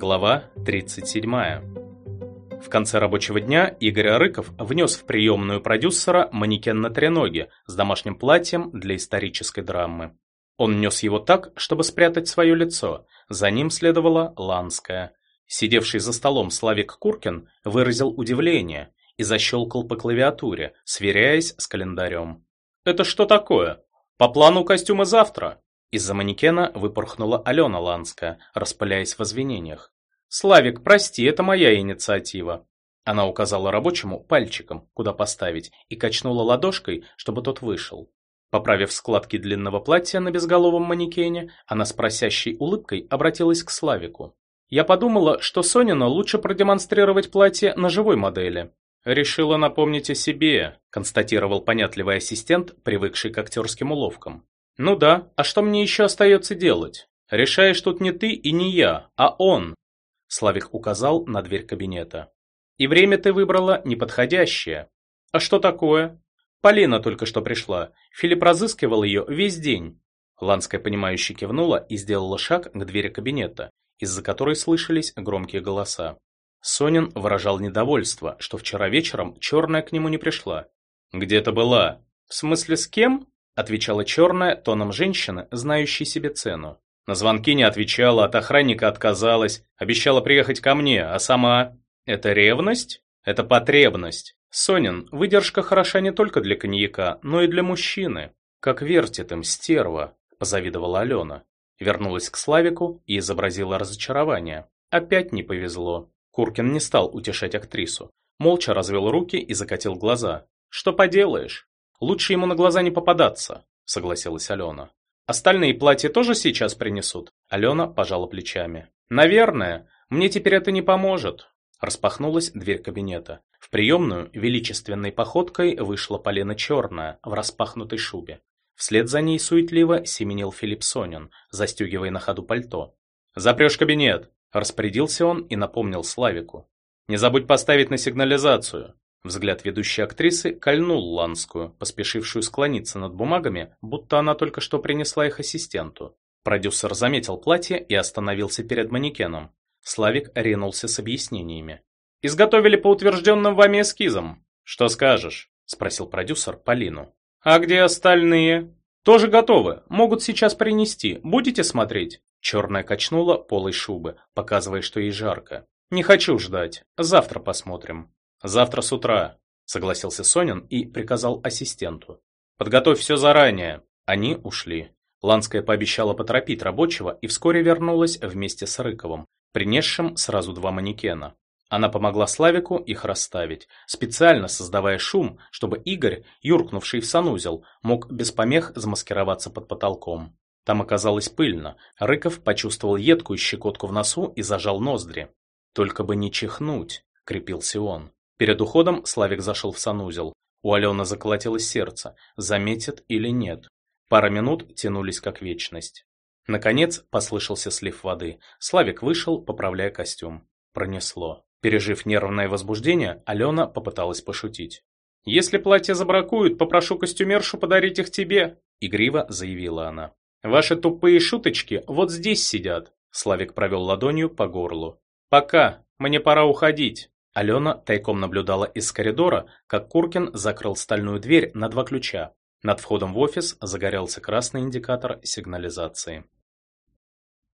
Глава 37. В конце рабочего дня Игорь Арыков внес в приемную продюсера манекен на треноге с домашним платьем для исторической драмы. Он нес его так, чтобы спрятать свое лицо. За ним следовала Ланская. Сидевший за столом Славик Куркин выразил удивление и защелкал по клавиатуре, сверяясь с календарем. «Это что такое? По плану костюмы завтра?» Из-за манекена выпорхнула Алена Ланская, распыляясь в извинениях. «Славик, прости, это моя инициатива». Она указала рабочему пальчиком, куда поставить, и качнула ладошкой, чтобы тот вышел. Поправив складки длинного платья на безголовом манекене, она с просящей улыбкой обратилась к Славику. «Я подумала, что Сонина лучше продемонстрировать платье на живой модели». «Решила напомнить о себе», – констатировал понятливый ассистент, привыкший к актерским уловкам. Ну да, а что мне еще остается делать? Решаешь тут не ты и не я, а он. Славик указал на дверь кабинета. И время ты выбрала неподходящее. А что такое? Полина только что пришла. Филипп разыскивал ее весь день. Ланская, понимающе кивнула и сделала шаг к двери кабинета, из-за которой слышались громкие голоса. Сонин выражал недовольство, что вчера вечером черная к нему не пришла. «Где ты была?» «В смысле с кем?» Отвечала черная тоном женщины, знающей себе цену. На звонки не отвечала, от охранника отказалась, обещала приехать ко мне, а сама... Это ревность? Это потребность. Сонин, выдержка хороша не только для коньяка, но и для мужчины. Как вертит им стерва, позавидовала Алена. Вернулась к Славику и изобразила разочарование. Опять не повезло. Куркин не стал утешать актрису. Молча развел руки и закатил глаза. Что поделаешь? Лучше ему на глаза не попадаться, согласилась Алена. Остальные платья тоже сейчас принесут? Алена пожала плечами. Наверное, мне теперь это не поможет. Распахнулась дверь кабинета. В приемную величественной походкой вышла Полина Черная в распахнутой шубе. Вслед за ней суетливо семенил Филипп Сонин, застегивая на ходу пальто. «Запрешь кабинет!» – распорядился он и напомнил Славику. «Не забудь поставить на сигнализацию. Взгляд ведущей актрисы кольнул Ланскую, поспешившую склониться над бумагами, будто она только что принесла их ассистенту. Продюсер заметил платье и остановился перед манекеном. Славик ринулся с объяснениями. «Изготовили по утвержденным вами эскизам. Что скажешь?» – спросил продюсер Полину. «А где остальные?» «Тоже готовы. Могут сейчас принести. Будете смотреть?» Черная качнула полой шубы, показывая, что ей жарко. «Не хочу ждать. Завтра посмотрим». «Завтра с утра», — согласился Сонин и приказал ассистенту. «Подготовь все заранее». Они ушли. Ланская пообещала поторопить рабочего и вскоре вернулась вместе с Рыковым, принесшим сразу два манекена. Она помогла Славику их расставить, специально создавая шум, чтобы Игорь, юркнувший в санузел, мог без помех замаскироваться под потолком. Там оказалось пыльно. Рыков почувствовал едкую щекотку в носу и зажал ноздри. «Только бы не чихнуть», — крепился он. Перед уходом Славик зашел в санузел. У Алены заколотилось сердце, заметит или нет. Пара минут тянулись как вечность. Наконец послышался слив воды. Славик вышел, поправляя костюм. Пронесло. Пережив нервное возбуждение, Алена попыталась пошутить. «Если платье забракуют, попрошу костюмершу подарить их тебе», — игриво заявила она. «Ваши тупые шуточки вот здесь сидят», — Славик провел ладонью по горлу. «Пока, мне пора уходить». Алена тайком наблюдала из коридора, как Куркин закрыл стальную дверь на два ключа. Над входом в офис загорелся красный индикатор сигнализации.